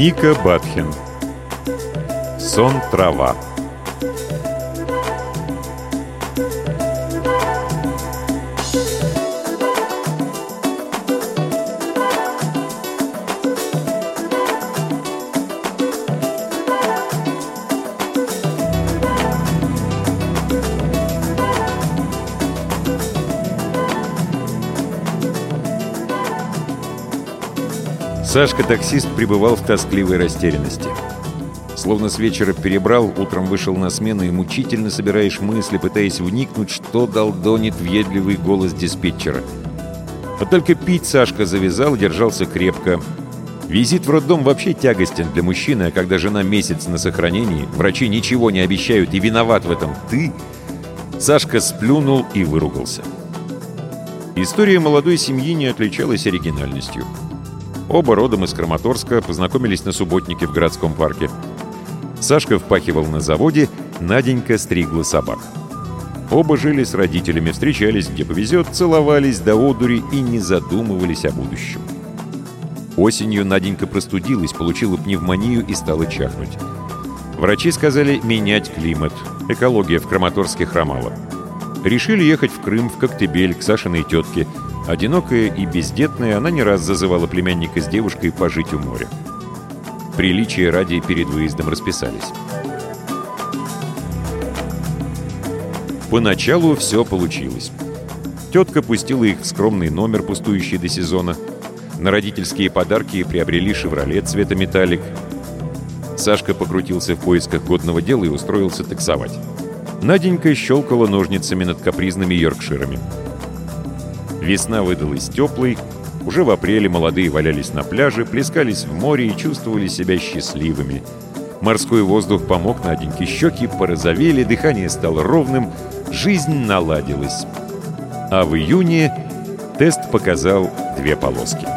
Ника Батхин. Сон трава Сашка-таксист пребывал в тоскливой растерянности. Словно с вечера перебрал, утром вышел на смену и мучительно собираешь мысли, пытаясь вникнуть, что долдонит въедливый голос диспетчера. А только пить Сашка завязал, держался крепко. Визит в роддом вообще тягостен для мужчины, а когда жена месяц на сохранении, врачи ничего не обещают и виноват в этом ты, Сашка сплюнул и выругался. История молодой семьи не отличалась оригинальностью. Оба родом из Краматорска, познакомились на субботнике в городском парке. Сашка впахивал на заводе, Наденька стригла собак. Оба жили с родителями, встречались где повезет, целовались до одури и не задумывались о будущем. Осенью Наденька простудилась, получила пневмонию и стала чахнуть. Врачи сказали менять климат. Экология в Краматорске хромала. Решили ехать в Крым, в Коктебель, к Сашиной тетке – Одинокая и бездетная, она не раз зазывала племянника с девушкой пожить у моря. Приличие ради перед выездом расписались. Поначалу все получилось. Тетка пустила их в скромный номер, пустующий до сезона. На родительские подарки приобрели «Шевроле» цвета металлик. Сашка покрутился в поисках годного дела и устроился таксовать. Наденька щелкала ножницами над капризными йоркширами. Весна выдалась теплой, уже в апреле молодые валялись на пляже, плескались в море и чувствовали себя счастливыми. Морской воздух помог Наденьке, щеки порозовели, дыхание стало ровным, жизнь наладилась. А в июне тест показал две полоски.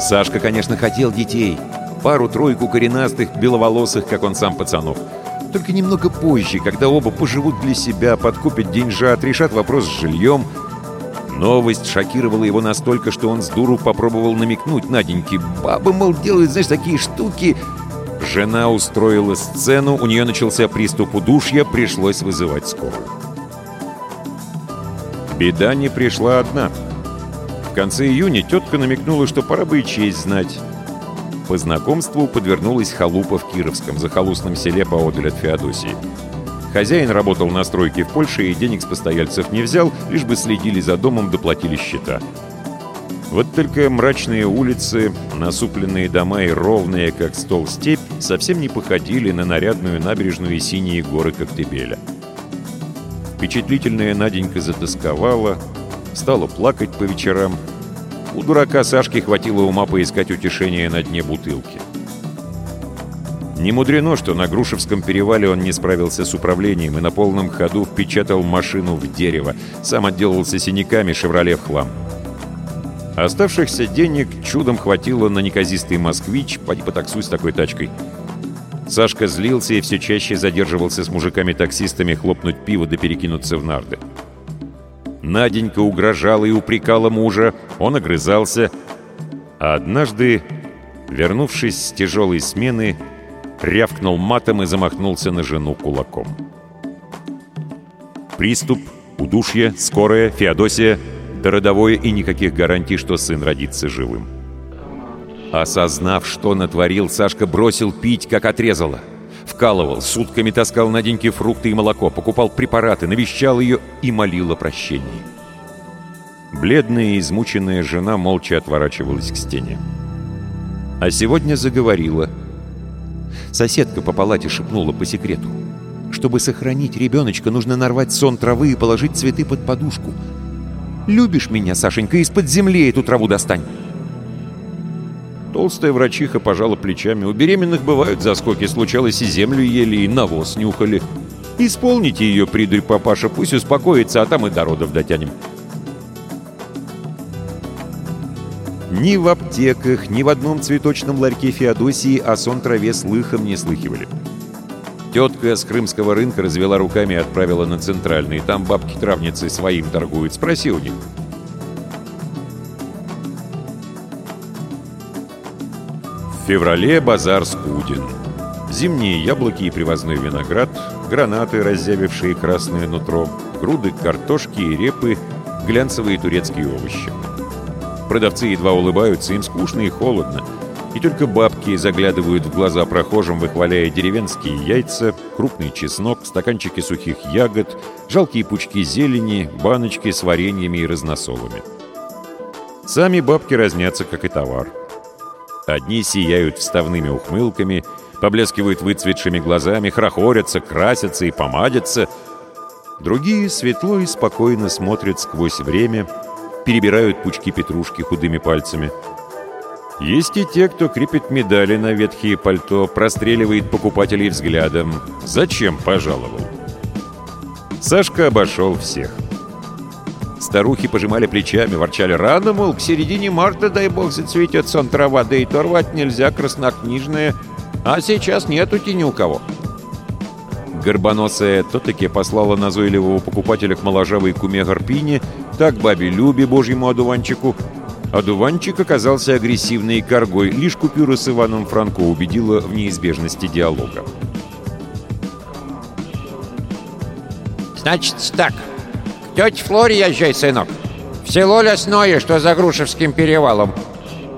Сашка, конечно, хотел детей. Пару-тройку коренастых, беловолосых, как он сам пацанов – только немного позже, когда оба поживут для себя, подкупят деньжат, решат вопрос с жильем. Новость шокировала его настолько, что он с дуру попробовал намекнуть Наденьке. «Бабы, мол, делают, знаешь, такие штуки...» Жена устроила сцену, у нее начался приступ удушья, пришлось вызывать скорую. Беда не пришла одна. В конце июня тетка намекнула, что пора бы и честь знать. По знакомству подвернулась халупа в Кировском, захолустном селе поодаль от Феодосии. Хозяин работал на стройке в Польше и денег с постояльцев не взял, лишь бы следили за домом, доплатили счета. Вот только мрачные улицы, насупленные дома и ровные, как стол степь, совсем не походили на нарядную набережную и синие горы Коктебеля. Впечатлительная Наденька затасковала, стала плакать по вечерам, у дурака Сашки хватило ума поискать утешение на дне бутылки. Не мудрено, что на Грушевском перевале он не справился с управлением и на полном ходу впечатал машину в дерево. Сам отделался синяками «Шевроле» в хлам. Оставшихся денег чудом хватило на неказистый «Москвич», поди потаксуй с такой тачкой. Сашка злился и все чаще задерживался с мужиками-таксистами хлопнуть пиво да перекинуться в нарды. Наденька угрожала и упрекала мужа, он огрызался. А однажды, вернувшись с тяжелой смены, рявкнул матом и замахнулся на жену кулаком. Приступ, удушье, скорая, Феодосия, да родовое и никаких гарантий, что сын родится живым. Осознав, что натворил, Сашка бросил пить, как отрезало — Вкалывал, сутками таскал на фрукты и молоко, покупал препараты, навещал ее и молил о прощении. Бледная и измученная жена молча отворачивалась к стене. А сегодня заговорила. Соседка по палате шепнула по секрету. Чтобы сохранить ребеночка, нужно нарвать сон травы и положить цветы под подушку. «Любишь меня, Сашенька, из-под земли эту траву достань!» Толстая врачиха пожала плечами. У беременных бывают заскоки, случалось и землю ели, и навоз нюхали. Исполните ее, придурь папаша, пусть успокоится, а там и до родов дотянем. Ни в аптеках, ни в одном цветочном ларьке Феодосии о сон траве слыхом не слыхивали. Тетка с крымского рынка развела руками и отправила на центральный. Там бабки-травницы своим торгуют. Спроси у них. Феврале базар скуден. Зимние яблоки и привозной виноград, гранаты, разъявившие красное нутро, груды картошки и репы, глянцевые турецкие овощи. Продавцы едва улыбаются, им скучно и холодно. И только бабки заглядывают в глаза прохожим, выхваляя деревенские яйца, крупный чеснок, стаканчики сухих ягод, жалкие пучки зелени, баночки с вареньями и разносолами. Сами бабки разнятся, как и товар. Одни сияют вставными ухмылками, поблескивают выцветшими глазами, хрохорятся, красятся и помадятся. Другие светло и спокойно смотрят сквозь время, перебирают пучки петрушки худыми пальцами. Есть и те, кто крепит медали на ветхие пальто, простреливает покупателей взглядом. Зачем пожаловал? Сашка обошел всех. Старухи пожимали плечами, ворчали рано, мол, к середине марта, дай бог, зацветет сон трава, да и то рвать нельзя, краснокнижная. А сейчас нету ни у кого. Горбоносая то-таки послала назойливого покупателя к моложавой куме Гарпине, так бабе Любе, божьему одуванчику. Одуванчик оказался агрессивной коргой, лишь купюра с Иваном Франко убедила в неизбежности диалога. «Значит так, Тетя Флоре езжай, сынок. В село лесное, что за Грушевским перевалом.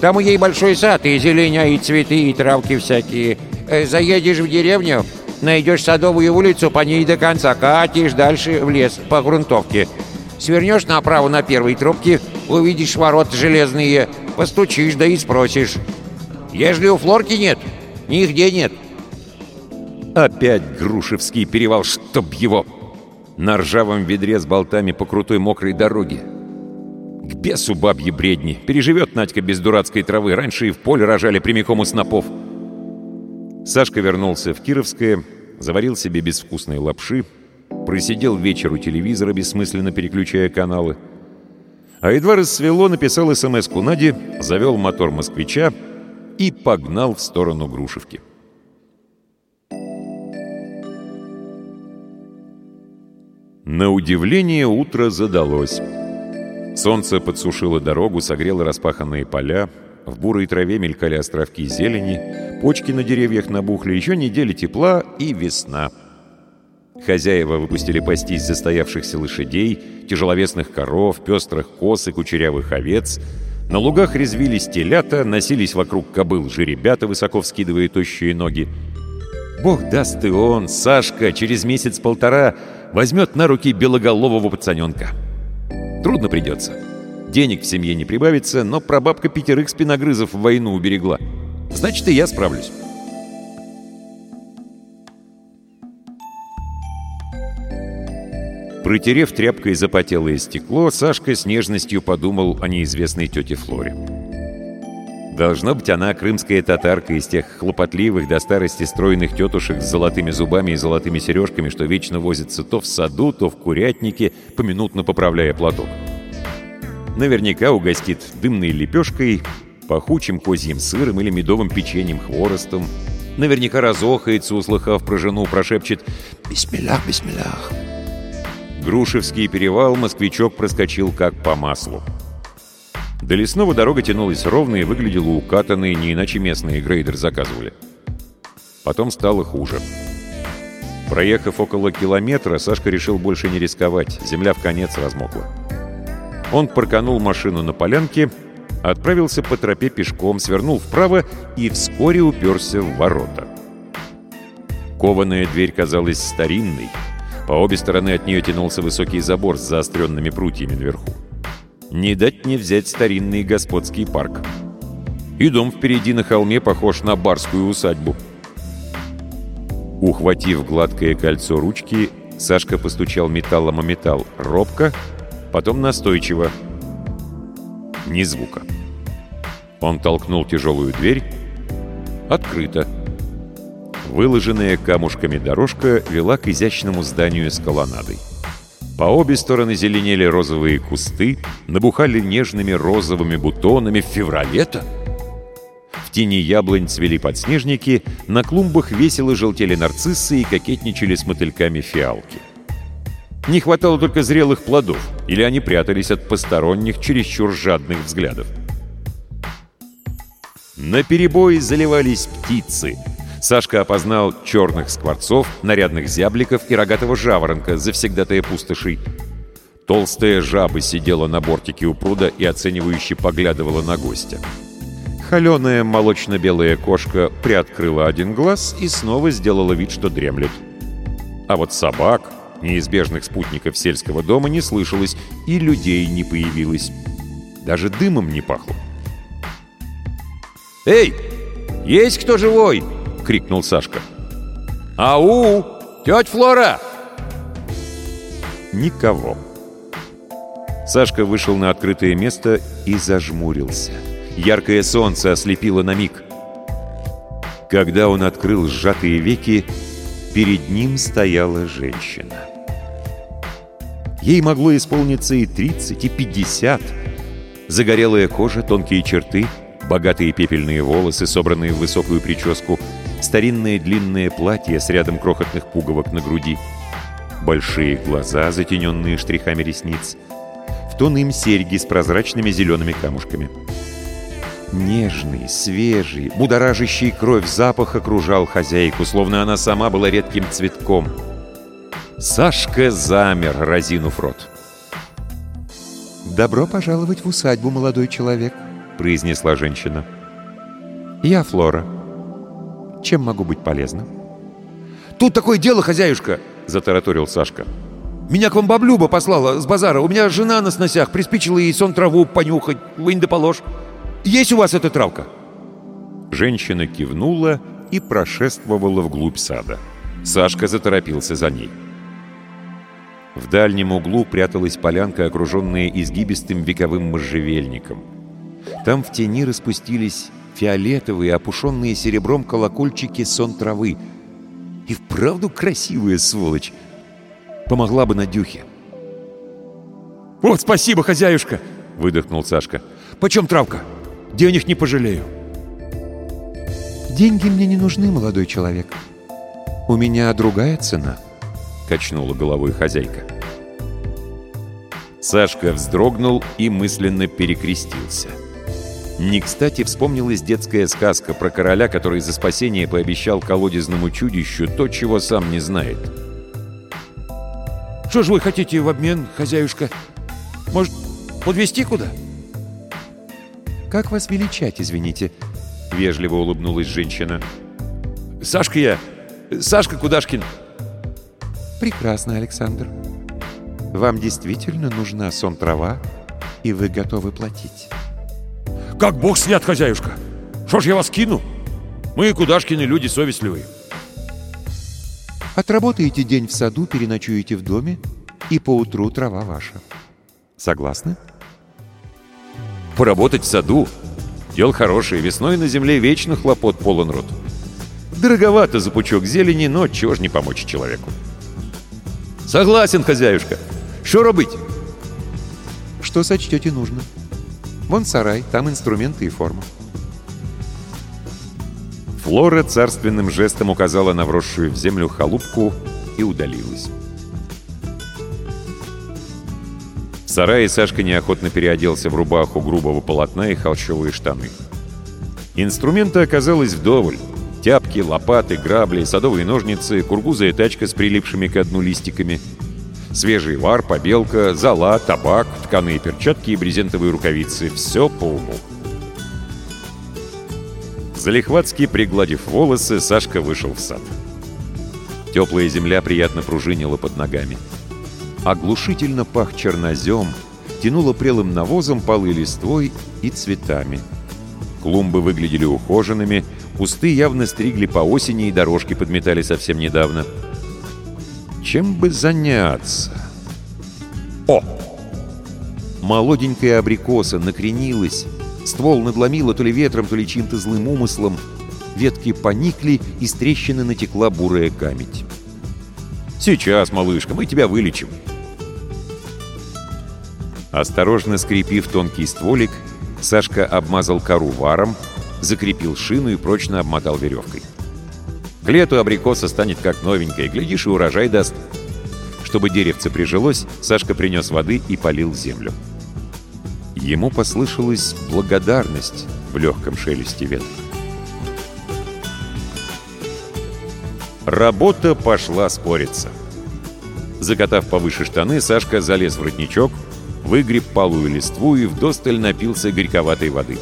Там у ей большой сад, и зеленя, и цветы, и травки всякие. Э, заедешь в деревню, найдешь садовую улицу, по ней до конца катишь дальше в лес по грунтовке. Свернешь направо на первой трубке, увидишь ворот железные, постучишь, да и спросишь. Ежели у Флорки нет, нигде нет. Опять Грушевский перевал, чтоб его на ржавом ведре с болтами по крутой мокрой дороге. К бесу бабьи бредни. Переживет Надька без дурацкой травы. Раньше и в поле рожали прямиком у снопов. Сашка вернулся в Кировское, заварил себе безвкусные лапши, просидел вечер у телевизора, бессмысленно переключая каналы. А едва рассвело, написал смс-ку Наде, завел мотор москвича и погнал в сторону Грушевки. На удивление утро задалось. Солнце подсушило дорогу, согрело распаханные поля, в бурой траве мелькали островки зелени, почки на деревьях набухли, еще неделя тепла и весна. Хозяева выпустили пастись застоявшихся лошадей, тяжеловесных коров, пестрых коз и кучерявых овец. На лугах резвились телята, носились вокруг кобыл жеребята, высоко вскидывая тощие ноги. Бог даст и он, Сашка, через месяц-полтора возьмет на руки белоголового пацаненка. Трудно придется. Денег в семье не прибавится, но прабабка пятерых спиногрызов в войну уберегла. Значит, и я справлюсь. Протерев тряпкой запотелое стекло, Сашка с нежностью подумал о неизвестной тете Флоре. Должно быть, она крымская татарка из тех хлопотливых до старости стройных тетушек с золотыми зубами и золотыми сережками, что вечно возятся то в саду, то в курятнике, поминутно поправляя платок. Наверняка угостит дымной лепешкой, пахучим козьим сыром или медовым печеньем хворостом. Наверняка разохается, услыхав про жену, прошепчет «Бисмиллах, бисмиллах». Грушевский перевал москвичок проскочил как по маслу. До лесного дорога тянулась ровно и выглядела укатанной, не иначе местные грейдер заказывали. Потом стало хуже. Проехав около километра, Сашка решил больше не рисковать, земля в конец размокла. Он парканул машину на полянке, отправился по тропе пешком, свернул вправо и вскоре уперся в ворота. Кованая дверь казалась старинной. По обе стороны от нее тянулся высокий забор с заостренными прутьями наверху. Не дать не взять старинный господский парк. И дом впереди на холме похож на барскую усадьбу. Ухватив гладкое кольцо ручки, Сашка постучал металлом о металл робко, потом настойчиво. Ни звука. Он толкнул тяжелую дверь. Открыто. Выложенная камушками дорожка вела к изящному зданию с колоннадой. По обе стороны зеленели розовые кусты, набухали нежными розовыми бутонами в феврале-то. В тени яблонь цвели подснежники, на клумбах весело желтели нарциссы и кокетничали с мотыльками фиалки. Не хватало только зрелых плодов, или они прятались от посторонних, чересчур жадных взглядов. На перебой заливались птицы. Сашка опознал черных скворцов, нарядных зябликов и рогатого жаворонка, завсегдатая пустошей. Толстая жаба сидела на бортике у пруда и оценивающе поглядывала на гостя. Холеная молочно-белая кошка приоткрыла один глаз и снова сделала вид, что дремлет. А вот собак, неизбежных спутников сельского дома, не слышалось, и людей не появилось. Даже дымом не пахло. «Эй, есть кто живой?» — крикнул Сашка. «Ау! Тетя Флора!» Никого. Сашка вышел на открытое место и зажмурился. Яркое солнце ослепило на миг. Когда он открыл сжатые веки, перед ним стояла женщина. Ей могло исполниться и 30, и 50. Загорелая кожа, тонкие черты — богатые пепельные волосы, собранные в высокую прическу, старинное длинное платье с рядом крохотных пуговок на груди, большие глаза, затененные штрихами ресниц, в тон им серьги с прозрачными зелеными камушками. Нежный, свежий, будоражащий кровь запах окружал хозяйку, словно она сама была редким цветком. Сашка замер, разинув рот. «Добро пожаловать в усадьбу, молодой человек», произнесла женщина. «Я Флора. Чем могу быть полезна?» «Тут такое дело, хозяюшка!» — затараторил Сашка. «Меня к вам баблюба послала с базара. У меня жена на сносях. Приспичила ей сон траву понюхать. Вынь да положь. Есть у вас эта травка?» Женщина кивнула и прошествовала вглубь сада. Сашка заторопился за ней. В дальнем углу пряталась полянка, окруженная изгибистым вековым можжевельником — там в тени распустились фиолетовые, опушенные серебром колокольчики сон травы. И вправду красивая сволочь. Помогла бы Надюхе. «Вот спасибо, хозяюшка!» — выдохнул Сашка. «Почем травка? Денег не пожалею». «Деньги мне не нужны, молодой человек. У меня другая цена», — качнула головой хозяйка. Сашка вздрогнул и мысленно перекрестился. Не кстати вспомнилась детская сказка про короля, который за спасение пообещал колодезному чудищу то, чего сам не знает. «Что же вы хотите в обмен, хозяюшка? Может, подвести куда?» «Как вас величать, извините?» — вежливо улыбнулась женщина. «Сашка я! Сашка Кудашкин!» «Прекрасно, Александр. Вам действительно нужна сон-трава, и вы готовы платить?» Как бог свят, хозяюшка! Что ж я вас кину? Мы, Кудашкины, люди совестливые. Отработаете день в саду, переночуете в доме, и поутру трава ваша. Согласны? Поработать в саду? Дело хорошее. Весной на земле вечно хлопот полон рот. Дороговато за пучок зелени, но чего ж не помочь человеку. Согласен, хозяюшка. Что робить? Что сочтете нужно. Вон сарай, там инструменты и форма. Флора царственным жестом указала на вросшую в землю халупку и удалилась. В сарае Сашка неохотно переоделся в рубаху грубого полотна и холщовые штаны. Инструмента оказалось вдоволь. Тяпки, лопаты, грабли, садовые ножницы, кургузая тачка с прилипшими к дну листиками — Свежий вар, побелка, зола, табак, тканые перчатки и брезентовые рукавицы. Все по уму. Залихватски пригладив волосы, Сашка вышел в сад. Теплая земля приятно пружинила под ногами. Оглушительно пах чернозем, тянуло прелым навозом, полы листвой и цветами. Клумбы выглядели ухоженными, кусты явно стригли по осени и дорожки подметали совсем недавно — чем бы заняться? О! Молоденькая абрикоса накренилась, ствол надломила то ли ветром, то ли чьим-то злым умыслом. Ветки поникли, и трещины натекла бурая камедь. «Сейчас, малышка, мы тебя вылечим!» Осторожно скрепив тонкий стволик, Сашка обмазал кору варом, закрепил шину и прочно обмотал веревкой. К лету абрикоса станет как новенькая, глядишь, и урожай даст. Чтобы деревце прижилось, Сашка принес воды и полил землю. Ему послышалась благодарность в легком шелесте ветра. Работа пошла спориться. Закатав повыше штаны, Сашка залез в родничок, выгреб палую листву и вдосталь напился горьковатой воды.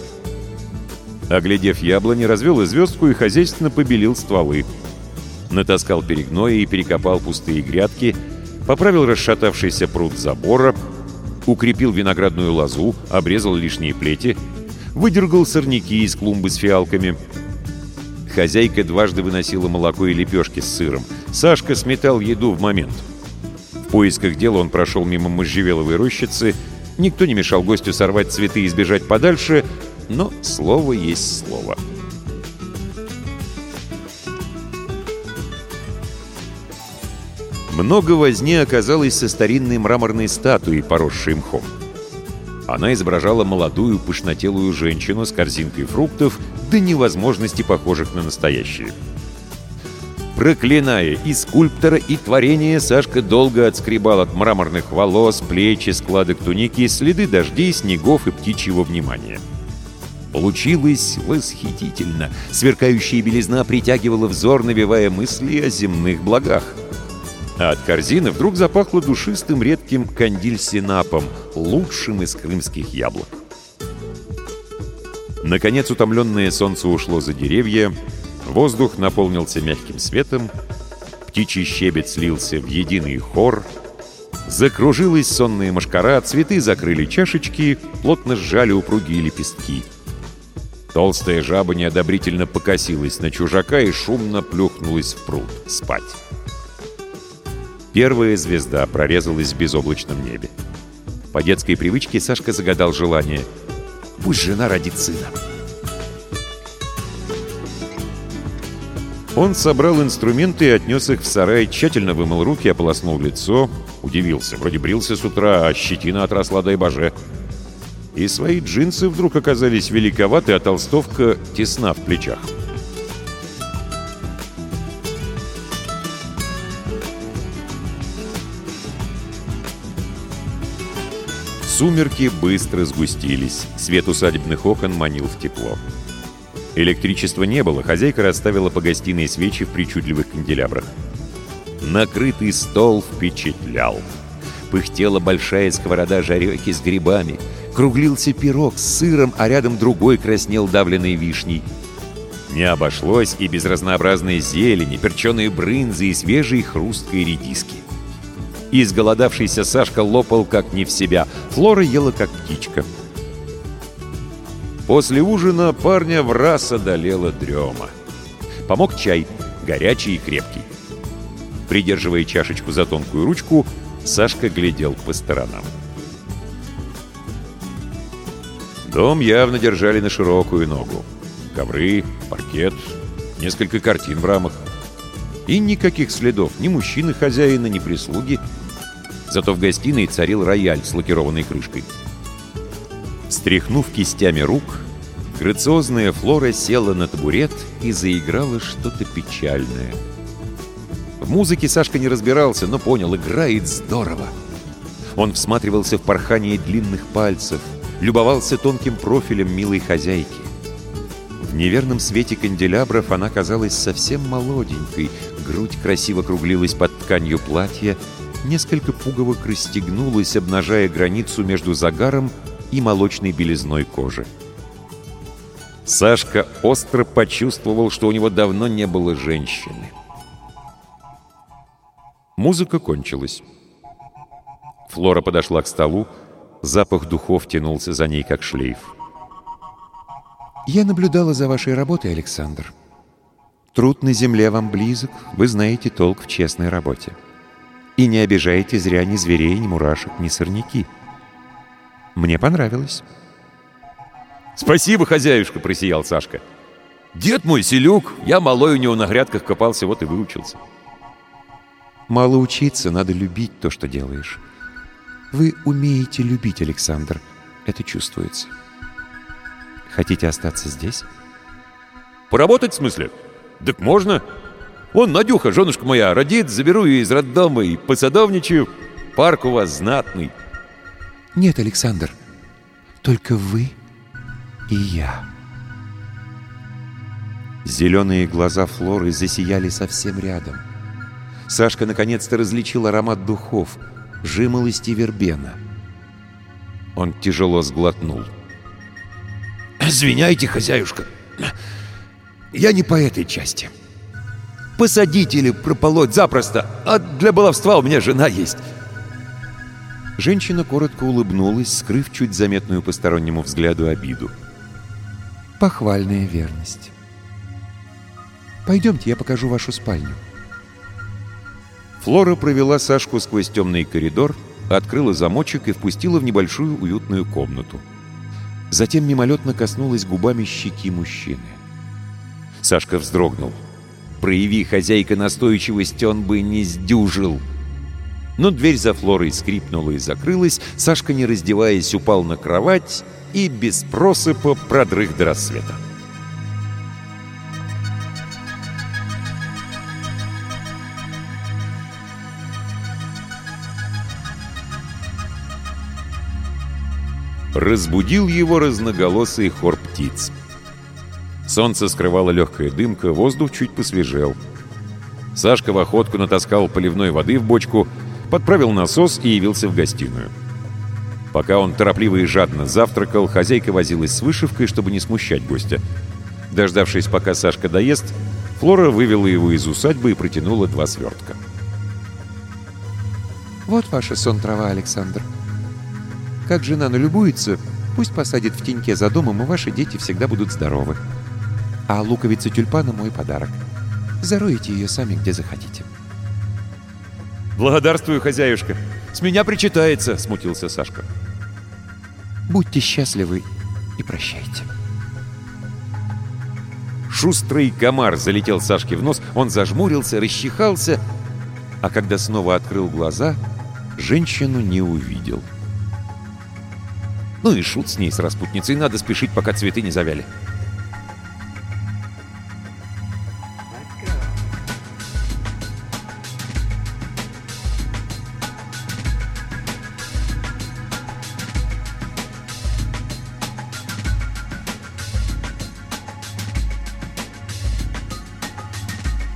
Оглядев яблони, развел звездку и хозяйственно побелил стволы. Натаскал перегноя и перекопал пустые грядки, поправил расшатавшийся пруд забора, укрепил виноградную лозу, обрезал лишние плети, выдергал сорняки из клумбы с фиалками — Хозяйка дважды выносила молоко и лепешки с сыром. Сашка сметал еду в момент. В поисках дела он прошел мимо можжевеловой рощицы. Никто не мешал гостю сорвать цветы и сбежать подальше, но слово есть слово. Много возни оказалось со старинной мраморной статуей, поросшей мхом. Она изображала молодую пышнотелую женщину с корзинкой фруктов до невозможности похожих на настоящие. Проклиная и скульптора, и творение, Сашка долго отскребал от мраморных волос, плеч и складок туники следы дождей, снегов и птичьего внимания. Получилось восхитительно. Сверкающая белизна притягивала взор, навевая мысли о земных благах. А от корзины вдруг запахло душистым редким кандиль-синапом, лучшим из крымских яблок. Наконец утомленное солнце ушло за деревья, воздух наполнился мягким светом, птичий щебет слился в единый хор, закружилась сонная мошкара, цветы закрыли чашечки, плотно сжали упругие лепестки. Толстая жаба неодобрительно покосилась на чужака и шумно плюхнулась в пруд спать. Первая звезда прорезалась в безоблачном небе. По детской привычке Сашка загадал желание — Пусть жена родит сына. Он собрал инструменты и отнес их в сарай, тщательно вымыл руки, ополоснул лицо. Удивился, вроде брился с утра, а щетина отросла, дай боже. И свои джинсы вдруг оказались великоваты, а толстовка тесна в плечах. Сумерки быстро сгустились, свет усадебных окон манил в тепло. Электричества не было, хозяйка расставила по гостиной свечи в причудливых канделябрах. Накрытый стол впечатлял. Пыхтела большая сковорода жарехи с грибами, круглился пирог с сыром, а рядом другой краснел давленной вишней. Не обошлось и без разнообразной зелени, перченые брынзы и свежей хрусткой редиски. Изголодавшийся Сашка лопал как не в себя. Флора ела как птичка. После ужина парня в раз одолела дрема. Помог чай, горячий и крепкий. Придерживая чашечку за тонкую ручку, Сашка глядел по сторонам. Дом явно держали на широкую ногу. Ковры, паркет, несколько картин в рамах. И никаких следов ни мужчины-хозяина, ни прислуги. Зато в гостиной царил рояль с лакированной крышкой. Стряхнув кистями рук, грациозная Флора села на табурет и заиграла что-то печальное. В музыке Сашка не разбирался, но понял, играет здорово. Он всматривался в порхание длинных пальцев, любовался тонким профилем милой хозяйки. В неверном свете канделябров она казалась совсем молоденькой, грудь красиво круглилась под тканью платья, несколько пуговок расстегнулась, обнажая границу между загаром и молочной белизной кожи. Сашка остро почувствовал, что у него давно не было женщины. Музыка кончилась. Флора подошла к столу, запах духов тянулся за ней, как шлейф. «Я наблюдала за вашей работой, Александр. Труд на земле вам близок, вы знаете толк в честной работе. И не обижаете зря ни зверей, ни мурашек, ни сорняки. Мне понравилось». «Спасибо, хозяюшка!» — просиял Сашка. «Дед мой селюк, я малой у него на грядках копался, вот и выучился». «Мало учиться, надо любить то, что делаешь. Вы умеете любить, Александр, это чувствуется. Хотите остаться здесь?» «Поработать, в смысле? Так можно. Вон Надюха, женушка моя, родит, заберу ее из роддома и посадовничаю. Парк у вас знатный». «Нет, Александр, только вы и я». Зеленые глаза Флоры засияли совсем рядом. Сашка наконец-то различил аромат духов, жимолости вербена. Он тяжело сглотнул. «Извиняйте, хозяюшка, я не по этой части. Посадить или прополоть запросто, а для баловства у меня жена есть». Женщина коротко улыбнулась, скрыв чуть заметную постороннему взгляду обиду. «Похвальная верность. Пойдемте, я покажу вашу спальню». Флора провела Сашку сквозь темный коридор, открыла замочек и впустила в небольшую уютную комнату. Затем мимолетно коснулась губами щеки мужчины. Сашка вздрогнул. Прояви хозяйка настойчивость, он бы не сдюжил. Но дверь за Флорой скрипнула и закрылась, Сашка, не раздеваясь, упал на кровать и без просыпа продрых до рассвета. Разбудил его разноголосый хор птиц. Солнце скрывало легкая дымка, воздух чуть посвежел. Сашка в охотку натаскал поливной воды в бочку, подправил насос и явился в гостиную. Пока он торопливо и жадно завтракал, хозяйка возилась с вышивкой, чтобы не смущать гостя. Дождавшись, пока Сашка доест, Флора вывела его из усадьбы и протянула два свертка. «Вот ваша сон-трава, Александр», как жена налюбуется, пусть посадит в теньке за домом, и ваши дети всегда будут здоровы. А луковица тюльпана — мой подарок. Зароете ее сами, где захотите. «Благодарствую, хозяюшка. С меня причитается», — смутился Сашка. «Будьте счастливы и прощайте». Шустрый комар залетел Сашке в нос, он зажмурился, расчихался, а когда снова открыл глаза, женщину не увидел. — ну и шут с ней, с распутницей. Надо спешить, пока цветы не завяли.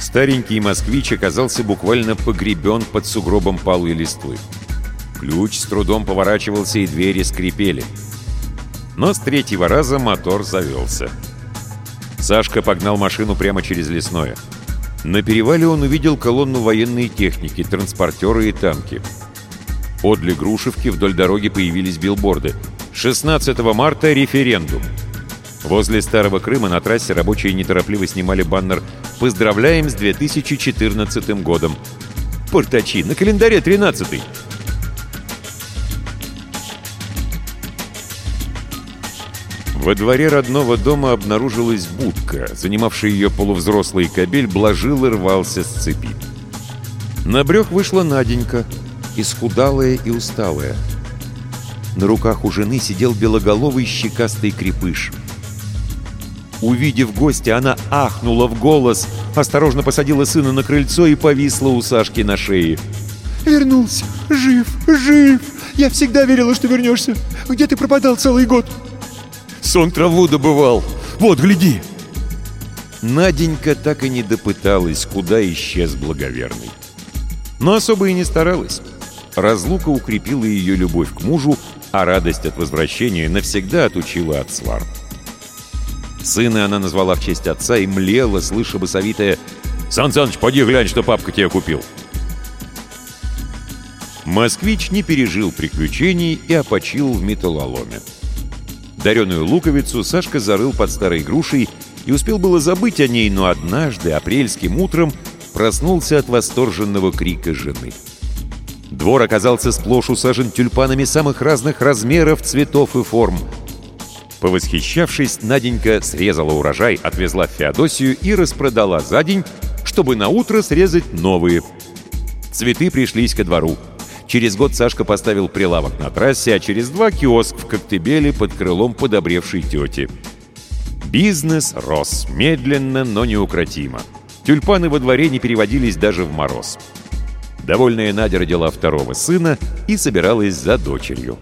Старенький москвич оказался буквально погребен под сугробом палой листвы. Ключ с трудом поворачивался, и двери скрипели. Но с третьего раза мотор завелся. Сашка погнал машину прямо через лесное. На перевале он увидел колонну военной техники, транспортеры и танки. Подле Грушевки вдоль дороги появились билборды. 16 марта референдум. Возле Старого Крыма на трассе рабочие неторопливо снимали баннер «Поздравляем с 2014 годом». Портачи, на календаре 13 Во дворе родного дома обнаружилась будка. Занимавший ее полувзрослый кобель блажил и рвался с цепи. На брех вышла Наденька, исхудалая и усталая. На руках у жены сидел белоголовый щекастый крепыш. Увидев гостя, она ахнула в голос, осторожно посадила сына на крыльцо и повисла у Сашки на шее. «Вернулся! Жив! Жив! Я всегда верила, что вернешься! Где ты пропадал целый год?» Сон траву добывал. Вот, гляди!» Наденька так и не допыталась, куда исчез благоверный. Но особо и не старалась. Разлука укрепила ее любовь к мужу, а радость от возвращения навсегда отучила от свар. Сына она назвала в честь отца и млела, слыша басовитое «Сан Саныч, поди глянь, что папка тебе купил!» Москвич не пережил приключений и опочил в металлоломе. Дареную луковицу Сашка зарыл под старой грушей и успел было забыть о ней, но однажды, апрельским утром, проснулся от восторженного крика жены. Двор оказался сплошь усажен тюльпанами самых разных размеров, цветов и форм. Повосхищавшись, Наденька срезала урожай, отвезла в Феодосию и распродала за день, чтобы на утро срезать новые. Цветы пришлись ко двору. Через год Сашка поставил прилавок на трассе, а через два — киоск в Коктебеле под крылом подобревшей тети. Бизнес рос медленно, но неукротимо. Тюльпаны во дворе не переводились даже в мороз. Довольная Надя родила второго сына и собиралась за дочерью.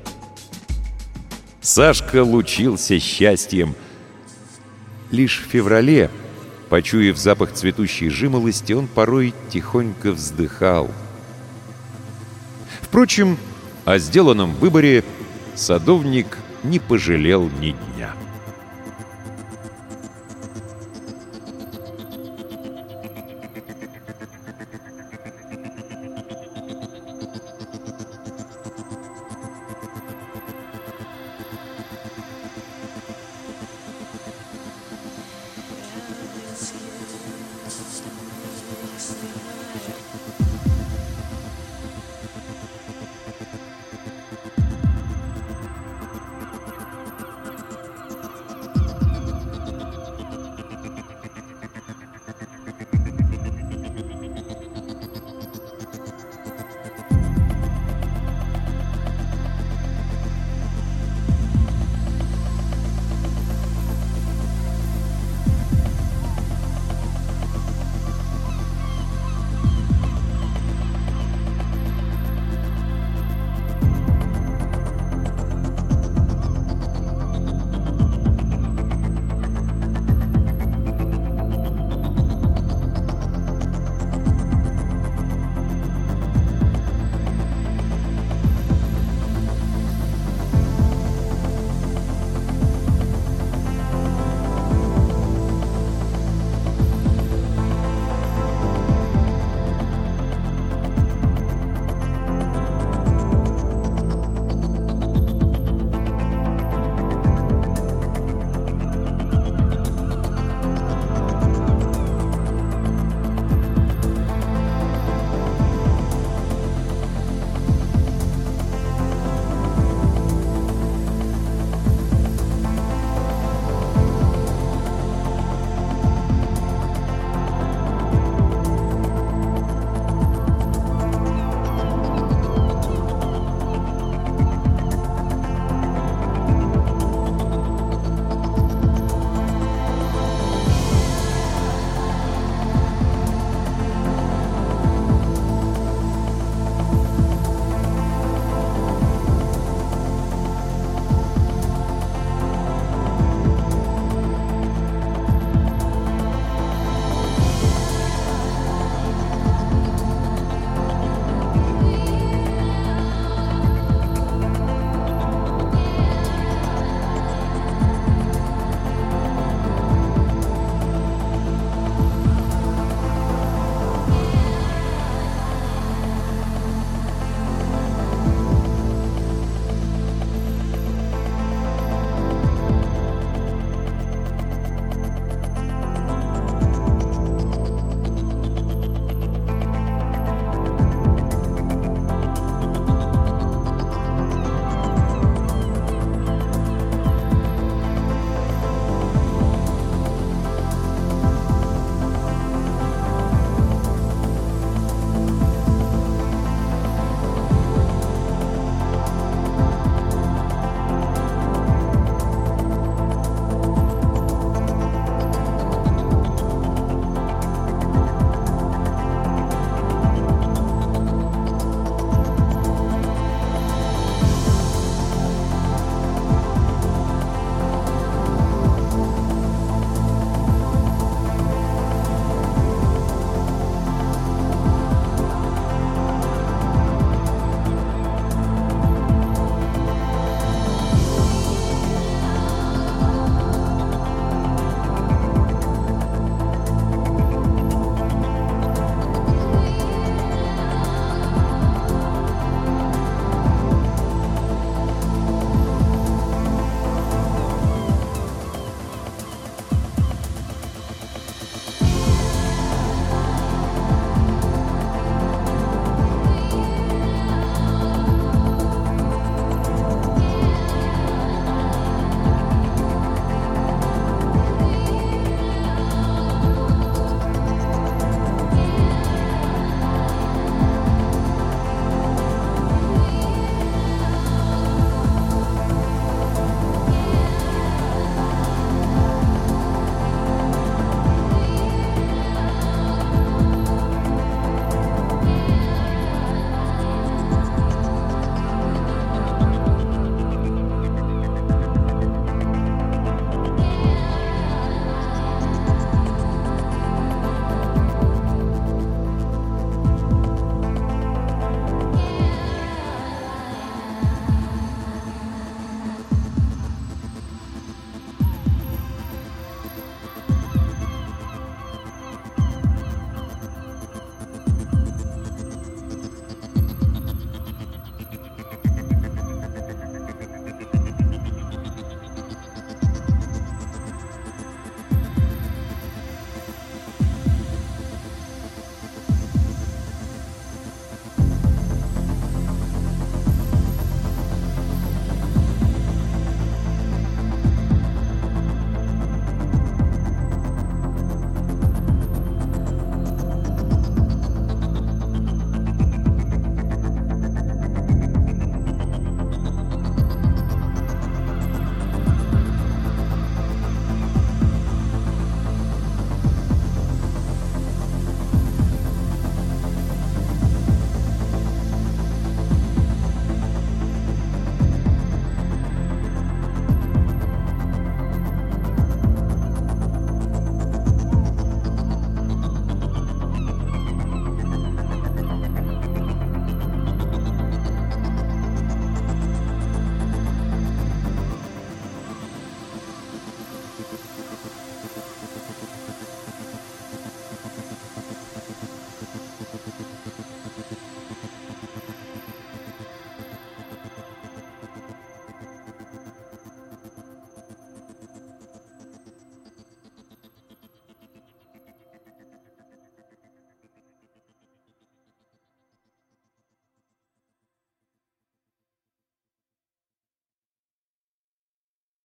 Сашка лучился счастьем. Лишь в феврале, Почуяв запах цветущей жимолости, он порой тихонько вздыхал. Впрочем, о сделанном выборе садовник не пожалел ни дня.